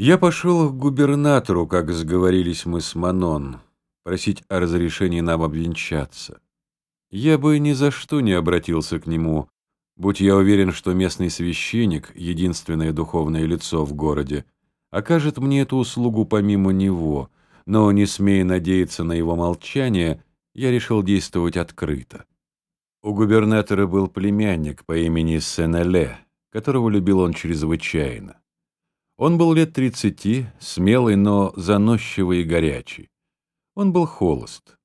Я пошел к губернатору, как сговорились мы с Манон, просить о разрешении нам обвенчаться. Я бы ни за что не обратился к нему, будь я уверен, что местный священник, единственное духовное лицо в городе, окажет мне эту услугу помимо него, но, не смея надеяться на его молчание, я решил действовать открыто. У губернатора был племянник по имени Сенеле, которого любил он чрезвычайно. Он был лет тридцати, смелый, но заносчивый и горячий. Он был холост.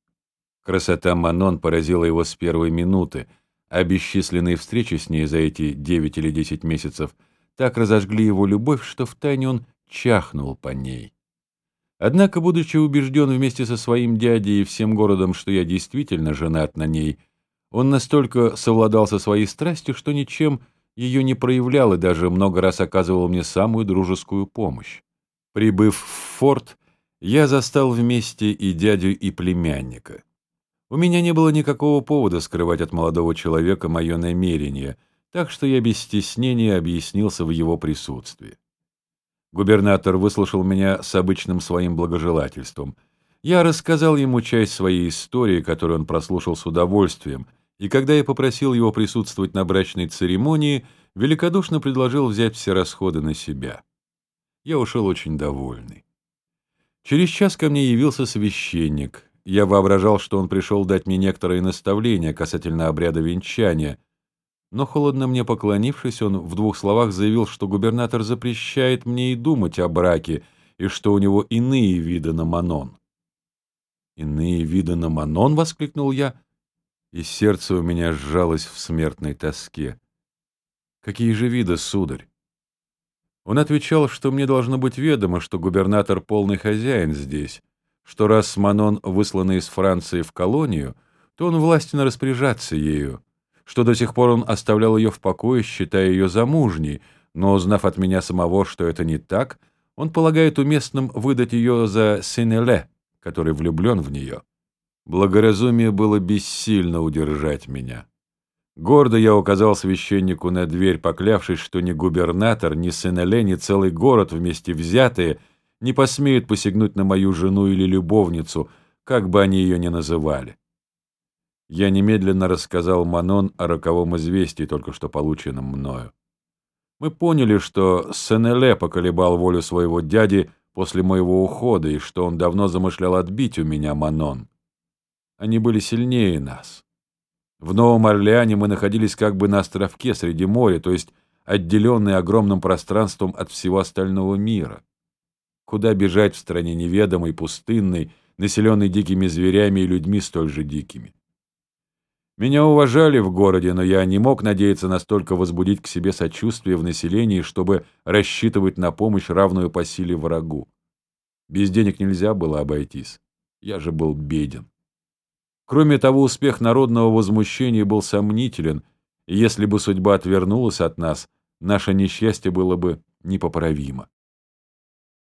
Красота Манон поразила его с первой минуты, а бесчисленные встречи с ней за эти девять или десять месяцев так разожгли его любовь, что втайне он чахнул по ней. Однако, будучи убежден вместе со своим дядей и всем городом, что я действительно женат на ней, он настолько совладал со своей страстью, что ничем ее не проявлял и даже много раз оказывал мне самую дружескую помощь. Прибыв в форт, я застал вместе и дядю, и племянника. У меня не было никакого повода скрывать от молодого человека мое намерение, так что я без стеснения объяснился в его присутствии. Губернатор выслушал меня с обычным своим благожелательством. Я рассказал ему часть своей истории, которую он прослушал с удовольствием — и когда я попросил его присутствовать на брачной церемонии, великодушно предложил взять все расходы на себя. Я ушел очень довольный. Через час ко мне явился священник. Я воображал, что он пришел дать мне некоторые наставления касательно обряда венчания, но, холодно мне поклонившись, он в двух словах заявил, что губернатор запрещает мне и думать о браке, и что у него иные виды на Манон. «Иные виды на Манон?» — воскликнул я и сердце у меня сжалось в смертной тоске. Какие же виды, сударь? Он отвечал, что мне должно быть ведомо, что губернатор полный хозяин здесь, что раз Манон выслана из Франции в колонию, то он властен распоряжаться ею, что до сих пор он оставлял ее в покое, считая ее замужней, но, узнав от меня самого, что это не так, он полагает уместным выдать ее за Сенеле, который влюблен в нее. Благоразумие было бессильно удержать меня. Гордо я указал священнику на дверь, поклявшись, что ни губернатор, ни Сенеле, ни целый город вместе взятые не посмеют посягнуть на мою жену или любовницу, как бы они ее ни называли. Я немедленно рассказал Манон о роковом известии, только что полученном мною. Мы поняли, что Сенеле поколебал волю своего дяди после моего ухода, и что он давно замышлял отбить у меня Манон. Они были сильнее нас. В Новом Орлеане мы находились как бы на островке среди моря, то есть отделенные огромным пространством от всего остального мира. Куда бежать в стране неведомой, пустынной, населенной дикими зверями и людьми столь же дикими? Меня уважали в городе, но я не мог надеяться настолько возбудить к себе сочувствие в населении, чтобы рассчитывать на помощь, равную по силе врагу. Без денег нельзя было обойтись. Я же был беден. Кроме того, успех народного возмущения был сомнителен, и если бы судьба отвернулась от нас, наше несчастье было бы непоправимо.